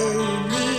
lonely